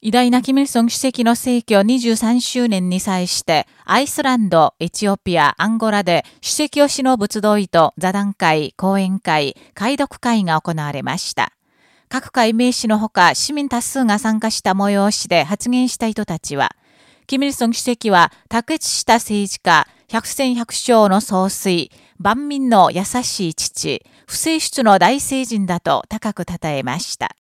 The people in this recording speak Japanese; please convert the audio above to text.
偉大なキム・イルソン主席の逝去23周年に際して、アイスランド、エチオピア、アンゴラで主席を忍ぶ集いと座談会、講演会、解読会が行われました。各界名士のほか市民多数が参加した催しで発言した人たちは、キム・イルソン主席は卓越した政治家、百戦百勝の総帥、万民の優しい父、不正出の大聖人だと高く称えました。